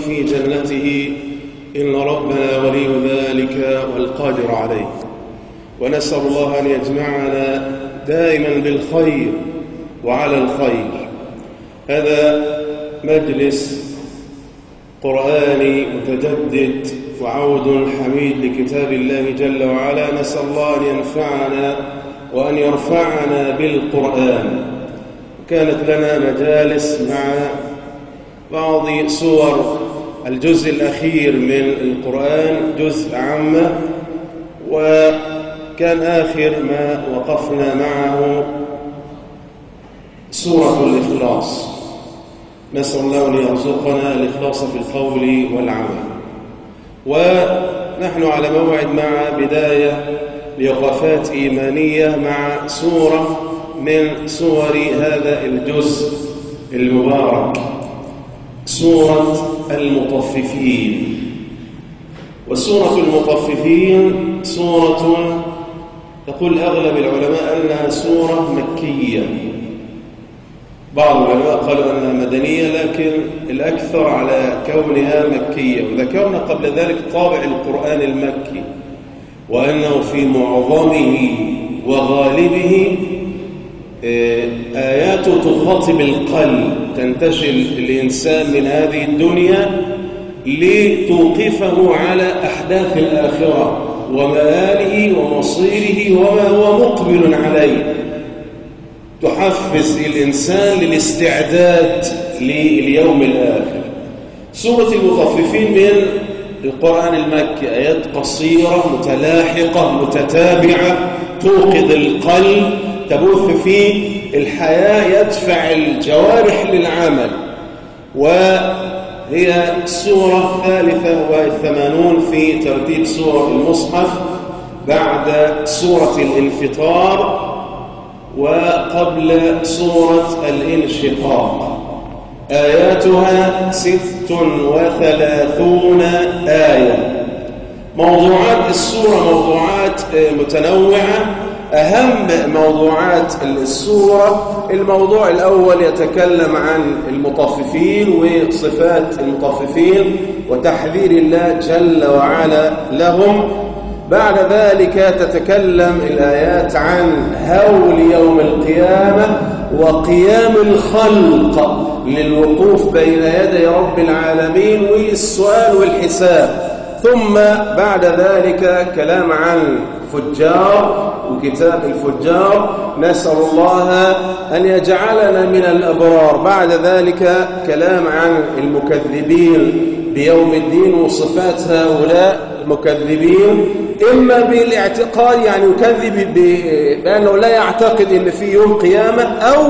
في جنته إن ربنا ولي ذلك والقادر عليه. ونسأل الله أن يجمعنا دائما بالخير وعلى الخير. هذا مجلس قرآني متجدد وعود حميد لكتاب الله جل وعلا. نسأل الله أن ينفعنا وأن يرفعنا بالقرآن. كانت لنا مجالس مع بعض سور الجزء الأخير من القرآن جزء عامة وكان آخر ما وقفنا معه سورة الإخلاص. نسأل الله أن يرزقنا الإخلاص في القول والعمل. ونحن على موعد مع بداية لوقفات إيمانية مع سورة من سور هذا الجزء المبارك. سورة المطففين. وسورة المطففين سورة يقول أغلب العلماء أنها سورة مكية. بعض العلماء قالوا أنها مدنية لكن الأكثر على كونها مكية. وذكرنا قبل ذلك طابع القرآن المكي وأنه في معظمه وغالبه آيات تخاطب القلب تنتشل الإنسان من هذه الدنيا لتوقفه على أحداث الآخرة ومآله ومصيره وما هو مقبل عليه. تحفز الإنسان للاستعداد لليوم الآخر. سورة المطففين من القرآن المكي آيات قصيرة متلاحقة متتابعة توقظ القلب تبث فيه الحياة يدفع الجوارح للعمل. وهي السورة الثالثة والثمانون في ترتيب سور المصحف بعد سورة الانفطار وقبل سورة الانشقاق. آياتها ست وثلاثون آية. موضوعات السورة موضوعات متنوعة. أهم موضوعات السورة الموضوع الأول يتكلم عن المطففين وصفات المطففين وتحذير الله جل وعلا لهم. بعد ذلك تتكلم الآيات عن هول يوم القيامة وقيام الخلق للوقوف بين يدي رب العالمين والسؤال والحساب. ثم بعد ذلك كلام عن فجار وكتاب الفجار نسأل الله أن يجعلنا من الأبرار. بعد ذلك كلام عن المكذبين بيوم الدين وصفات هؤلاء المكذبين. إما بالاعتقاد يعني يكذب بأنه لا يعتقد أن في يوم قيامة أو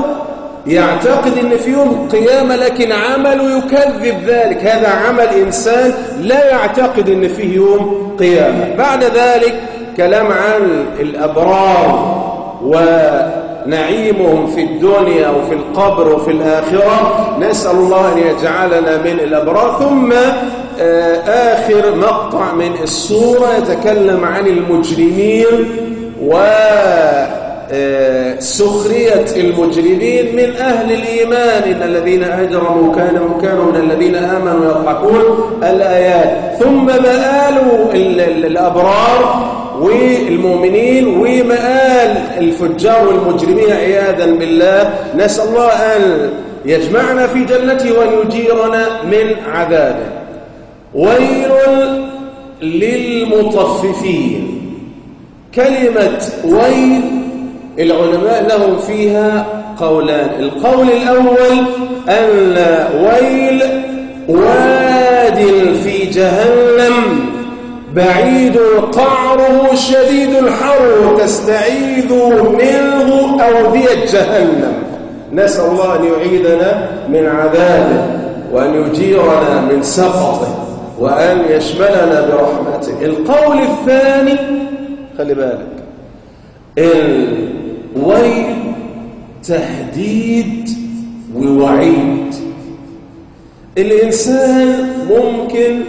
يعتقد أن في يوم قيامة لكن عمله يكذب ذلك. هذا عمل إنسان لا يعتقد أن فيه يوم قيامة. بعد ذلك كلام عن الأبرار ونعيمهم في الدنيا وفي القبر وفي الآخرة نسأل الله أن يجعلنا من الأبرار. ثم آخر مقطع من السورة يتكلم عن المجرمين و سخرية المجرمين من أهل الإيمان. إن الذين أجرموا كانوا كانوا من الذين آمنوا يضحكون الآيات. ثم مآل الأبرار؟ والمؤمنين ومآل الفجار والمجرمين عياذا بالله. نسأل الله أن يجمعنا في جنته وأن يجيرنا من عذابه. ويل للمطففين. كلمة ويل العلماء لهم فيها قولان. القول الأول أن ويل واد في جهنم. بعيد قعره شديد الحر تستعيذ منه أودية جهنم. نسأل الله أن يعيدنا من عذابه وأن يجيرنا من سخطه وأن يشملنا برحمته. القول الثاني خلي بالك الويل تهديد ووعيد. الإنسان ممكن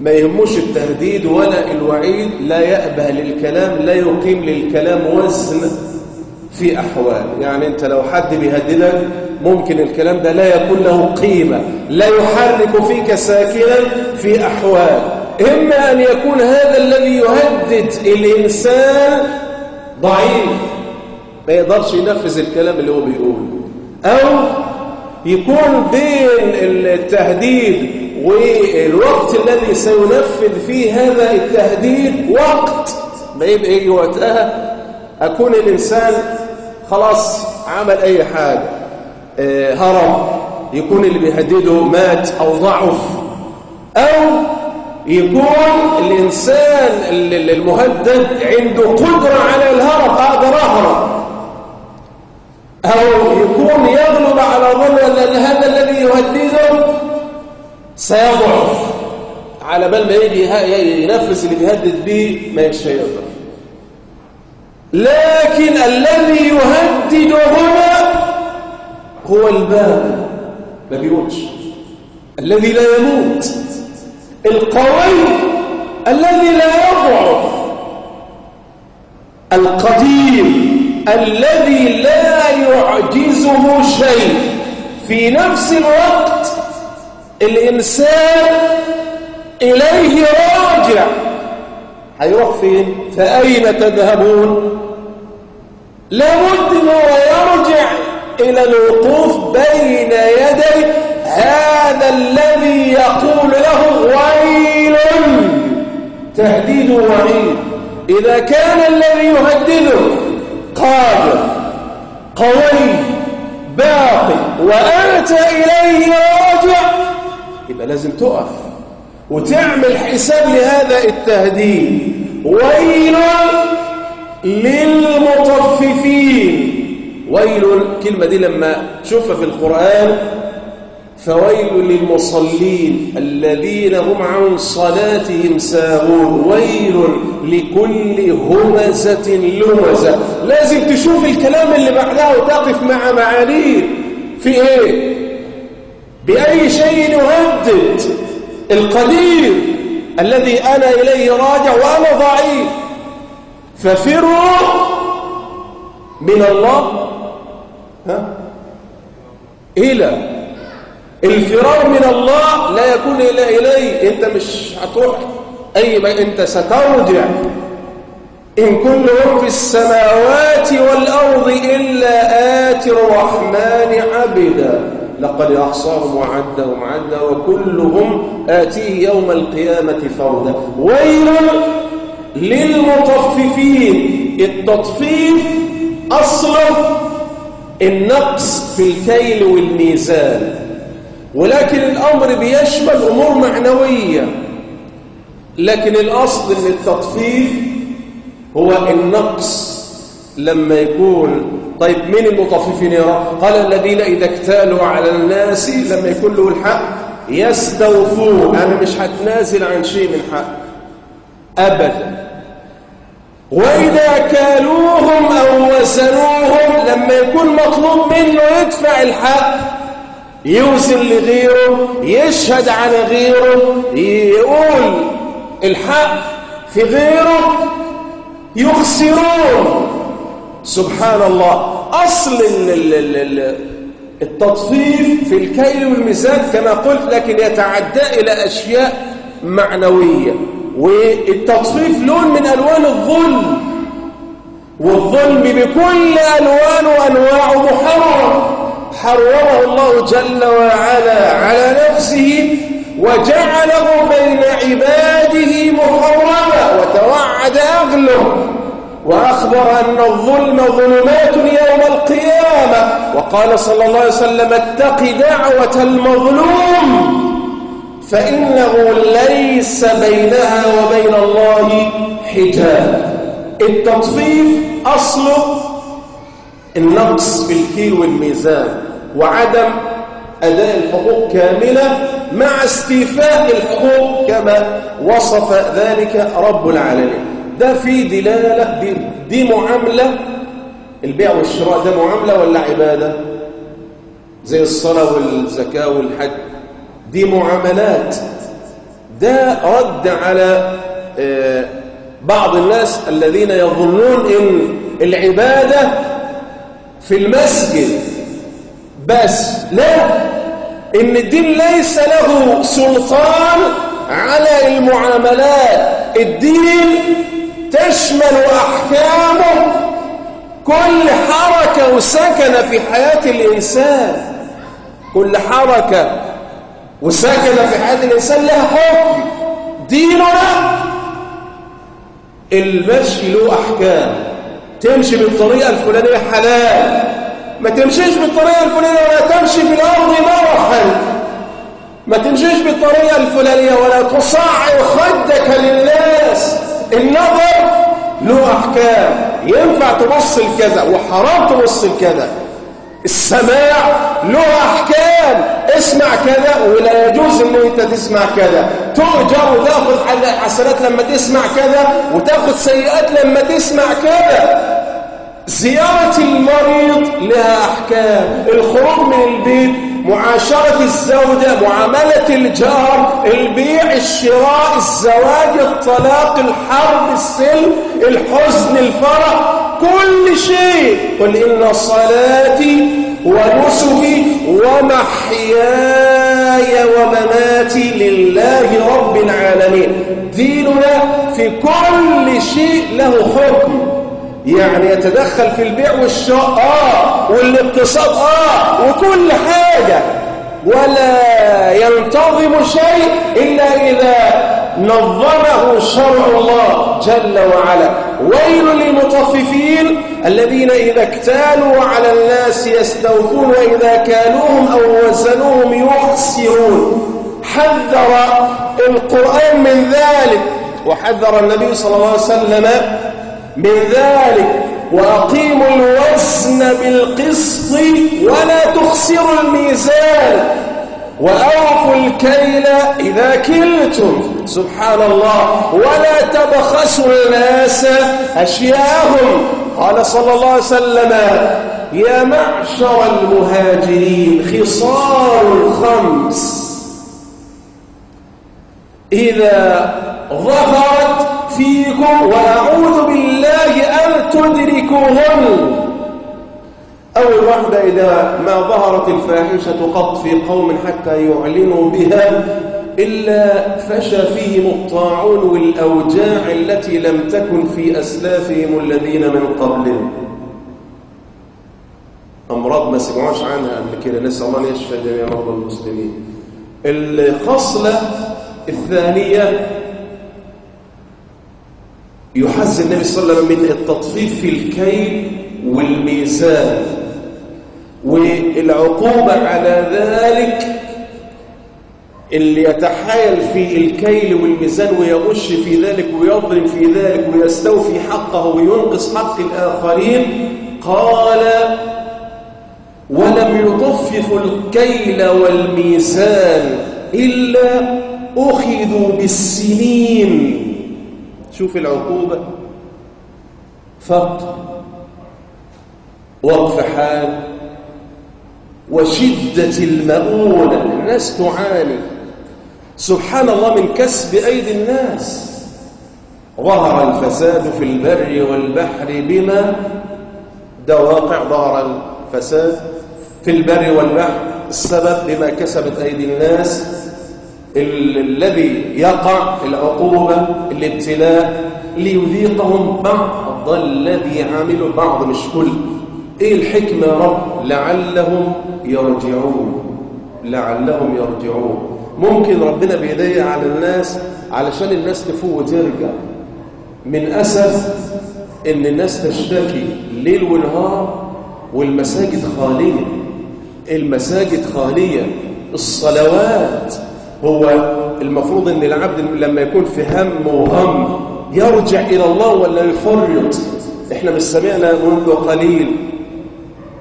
ما يهمش التهديد ولا الوعيد لا يأبه للكلام لا يقيم للكلام وزن في أحوال. يعني أنت لو حد بيهددك ممكن الكلام ده لا يكون له قيمة لا يحرك فيك ساكنا في أحوال. إما أن يكون هذا الذي يهدد الإنسان ضعيف ما يقدرش ينفذ الكلام اللي هو بيقوله. أو يكون بين التهديد والوقت الذي سينفذ فيه هذا التهديد وقت. ما يبقى يجي وقتها؟ أكون الإنسان خلاص عمل أي حاجة. آه، هرب. يكون اللي بيهدده مات أو ضعف. أو يكون الإنسان المهدد عنده قدرة على الهرب أقدر أهرب. أو يكون يغلب على ظن هذا الذي يهدده سيضعف على بال ما يجي ينفذ اللي بيهدد به ما يقدر لكن الذي يهدد هنا هو الباب ما بيموتش. الذي لا يموت. القوي الذي لا يضعف. القدير الذي لا يعجزه شيء. في نفس الوقت الإنسان إليه راجع. هيروح فين؟ فأين تذهبون؟ لابد أنه يرجع إلى الوقوف بين يدي هذا الذي يقول له ويل تهديد وعيد. إذا كان الذي يهدده قادر قوي باقي وأنت إليه راجع يبقى لازم تقف. وتعمل حساب لهذا التهديد. ويل للمطففين. ويل الكلمة دي لما تشوفها في القرآن فويل للمصلين الذين هم عن صلاتهم ساهون. ويل لكل همزة لمزة. لازم تشوف الكلام اللي بعدها وتقف مع معانيه. في إيه؟ بأي شيء يهدد القدير الذي أنا إليه راجع وأنا ضعيف. ففروا من الله. ها؟ إلى. الفرار من الله لا يكون إلا إليه. أنت مش هتروح. أي ما أنت سترجع. إن كلهم في السماوات والأرض إلا آتي الرحمن عبدا. لقد أحصاهم وعدهم عدا وكلهم آتيه يوم القيامة فردا. ويل للمطففين. التطفيف أصلا النقص في الكيل والميزان. ولكن الأمر بيشمل أمور معنوية. لكن الأصل أن التطفيف هو النقص لما يكون طيب مين المطففين يا رب؟ قال الذين إذا اكتالوا على الناس لما يكون له الحق يستوفون. أنا مش هتنازل عن شيء من حق أبدا وإذا كالوهم أو وزنوهم لما يكون مطلوب منه يدفع الحق يوزن لغيره يشهد على غيره يقول الحق في غيره يخسرون. سبحان الله. أصل التطفيف في الكيل والميزان كما قلت لكن يتعدى إلى أشياء معنوية. والتطفيف لون من ألوان الظلم والظلم بكل ألوان وأنواع محرم. حرمه الله جل وعلا على نفسه وجعله بين عباده محرما وتوعد أغلب. وأخبر أن الظلم ظلمات يوم القيامة. وقال صلى الله عليه وسلم اتق دعوة المظلوم فإنه ليس بينها وبين الله حجاب. التطفيف أصله النقص في الكيل والميزان وعدم أداء الحقوق كاملة مع استيفاء الحقوق كما وصف ذلك رب العالمين. ده في دلالة دي, دي معاملة. البيع والشراء ده معاملة ولا عبادة؟ زي الصلاة والزكاة والحج. دي معاملات. ده رد على آه، بعض الناس الذين يظنون إن العبادة في المسجد بس. لا إن الدين ليس له سلطان على المعاملات. الدين تشمل أحكامه. كل حركة وسكنة في حياة الإنسان كل حركة وسكنة في حياة الإنسان لها حكم. ديننا المشي له أحكام. تمشي بالطريقة الفلانية حلال. ما تمشيش بالطريقة الفلانية ولا تمشي في الأرض مرحا. ما تمشيش بالطريقة الفلانية ولا تصعر خدك للناس. النظر له أحكام. ينفع تبص لكذا وحرام تبص لكذا السماع له أحكام. اسمع كذا ولا يجوز إن أنت تسمع كذا. تؤجر وتأخذ حسنات لما تسمع كذا وتأخذ سيئات لما تسمع كذا. زيارة المريض لها أحكام. الخروج من البيت معاشرة الزوجة معاملة الجار البيع الشراء الزواج الطلاق الحرب السلم الحزن الفرح كل شيء. قل إن صلاتي ونسكي ومحياي ومماتي لله رب العالمين. ديننا في كل شيء له حكم. يعني يتدخل في البيع والشراء آه والاقتصاد آه وكل حاجة. ولا ينتظم شيء إلا إذا نظمه شرع الله جل وعلا. ويل للمطففين الذين إذا اكتالوا على الناس يستوفون وإذا كالوهم أو وزنوهم يخسرون. حذر القرآن من ذلك. وحذر النبي صلى الله عليه وسلم من ذلك وأقيموا الوزن بالقسط ولا تخسروا الميزان. وأوفوا الكيل إذا كلتم سبحان الله ولا تبخسوا الناس أشياءهم. قال صلى الله عليه وسلم يا معشر المهاجرين خصال خمس. إذا ظهرت فيكم أن تدركوهن أول واحدة إذا ما ظهرت الفاحشة قط في قوم حتى يعلنوا بها إلا فشى فيهم الطاعون والأوجاع التي لم تكن في أسلافهم الذين من قبلهم. أمراض ما سمعوش عنها قبل كده؟ نسأل الله أن يشفى جميع مرضى المسلمين. الخصلة الثانية يحذر النبي صلى الله عليه وسلم من التطفيف في الكيل والميزان. والعقوبة على ذلك اللي يتحايل في الكيل والميزان ويغش في ذلك ويظلم في ذلك ويستوفي حقه وينقص حق الآخرين قال ولم يطففوا الكيل والميزان إلا أخذوا بالسنين. شوف العقوبة. فقر وقف حال. وشدة المؤونة. الناس تعاني سبحان الله من كسب أيدي الناس. ظهر الفساد في البر والبحر بما ده واقع ظهر الفساد في البر والبحر. السبب بما كسبت أيدي الناس. الذي يقع العقوبة الابتلاء ليذيقهم بعض الذي عملوا بعض مش كل إيه الحكمة يا رب؟ لعلهم يرجعون. لعلهم يرجعون. ممكن ربنا بيضيق على الناس علشان الناس تفوق وترجع. من أسف إن الناس تشتكي ليل ونهار والمساجد خالية. المساجد خالية. الصلوات هو المفروض إن العبد لما يكون في هم وغم يرجع إلى الله ولا يفرط؟ إحنا مش سمعنا منذ قليل.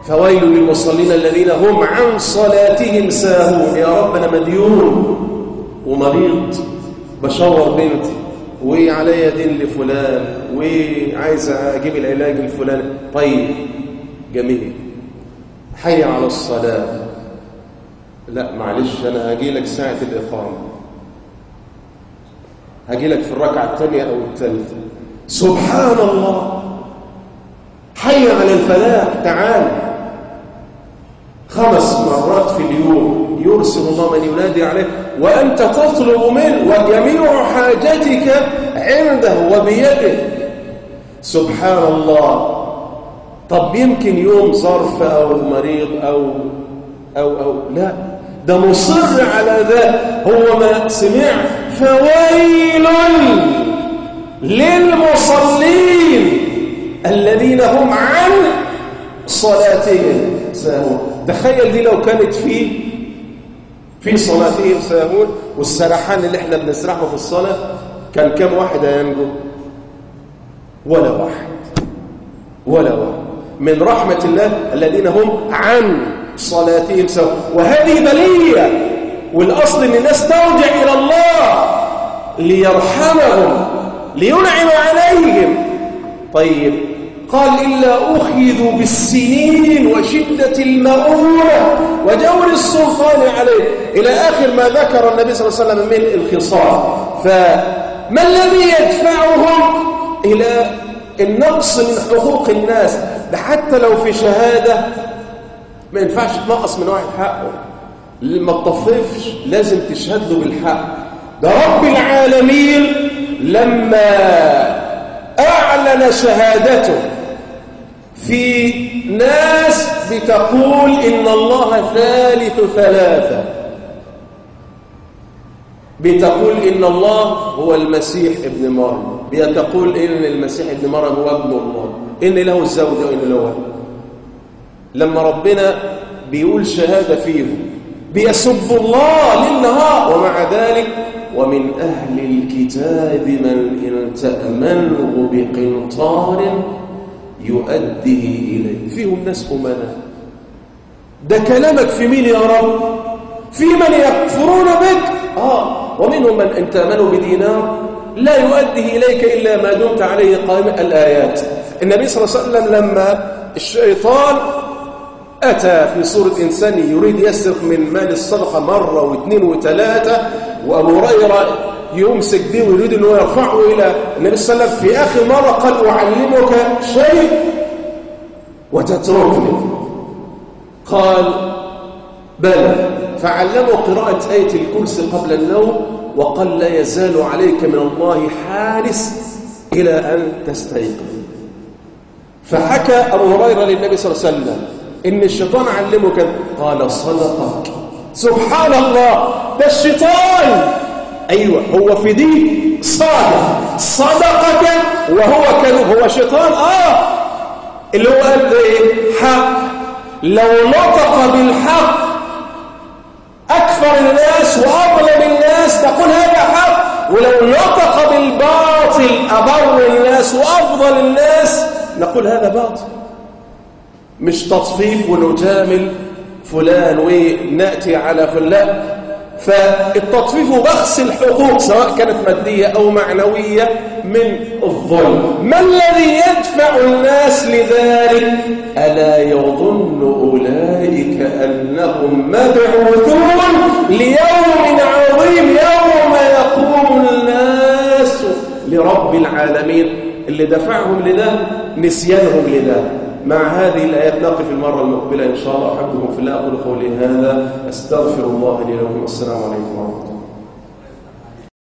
فويل للمصلين الذين هم عن صلاتهم ساهون. يا رب أنا مديون ومريض. بشور بنتي. وعليا دين لفلان. وعايز أجيب العلاج الفلاني طيب. جميل. حي على الصلاة. لا معلش أنا هاجي لك ساعة الإقامة. هاجي لك في الركعة الثانية أو الثالثة. سبحان الله. حي على الفلاح تعال. خمس مرات في اليوم يرسل الله من ينادي عليه وأنت تطلب منه وجميع حاجتك عنده وبيده. سبحان الله. طب يمكن يوم ظرف أو مريض أو أو أو لا. ده مصر على ذا هو ما سمع فويل للمصلين الذين هم عن صلاتهم ساهون تخيل دي لو كانت في في صلاتهم ساهون والسرحان اللي إحنا بنسرحه في الصلاة كان كم واحد ينجو؟ ولا واحد ولا واحد. من رحمة الله الذين هم عن صلاتهم سواء وهذه بلية والأصل أن الناس ترجع إلى الله ليرحمهم لينعم عليهم. طيب قال إلا أخذوا بالسنين وشدة المؤونة وجور السلطان عليه. إلى آخر ما ذكر النبي صلى الله عليه وسلم من الخصال فما الذي يدفعهم إلى النقص من حقوق الناس؟ ده حتى لو في شهادة ما ينفعش تنقص من واحد حقه. ما تطففش لازم تشهد له بالحق. ده رب العالمين لما أعلن شهادته في ناس بتقول إن الله ثالث ثلاثة. بتقول إن الله هو المسيح ابن مريم. بتقول إن المسيح ابن مريم هو ابن الله. إن له الزوجة وإن له ولد. لما ربنا بيقول شهادة فيهم بيسب الله للنهار. ومع ذلك ومن أهل الكتاب من إن تأمنه بقنطار يؤديه إليه. فيهم ناس أمناء. ده كلامك في مين يا رب؟ في من يكفرون بك؟ آه. ومنهم من إن تأمنه بدينار لا يؤديه إليك إلا ما دمت عليه قائم الآيات. النبي صلى الله عليه وسلم لما الشيطان أتى في صورة إنسان يريد يسرق من مال الصدقة مرة واثنين وثلاثة وأبو هريرة يمسك به ويريد أنه يرفعه إلى النبي صلى الله عليه وسلم في آخر مرة قال أعلمك شيء وتتركني. قال بلى فعلمه قراءة آية الكرسي قبل النوم وقال لا يزال عليك من الله حارس إلى أن تستيقظ. فحكى أبو هريرة للنبي صلى الله عليه وسلم إن الشيطان علمه كذا قال صدقك. سبحان الله ده الشيطان. أيوة هو في دي صادق. صدقك وهو كذب. هو شيطان؟ آه. اللي هو قال إيه؟ حق. لو نطق بالحق أكثر الناس وأظلم الناس تقول هذا حق. ولو نطق بالباطل أبر الناس وأفضل الناس نقول هذا باطل. مش تطفيف ونجامل فلان ونأتي على فلان. فالتطفيف بخس الحقوق سواء كانت مادية أو معنوية من الظلم. ما الذي يدفع الناس لذلك؟ ألا يظن أولئك أنهم مبعوثون ليوم عظيم يوم يقوم الناس لرب العالمين. اللي دفعهم لده نسيانهم لده. مع هذه الآيات نقف المرة المقبلة إن شاء الله. أحبكم في الله أقول قولي هذا. أستغفر الله لي ولكم. السلام عليكم ورحمة الله.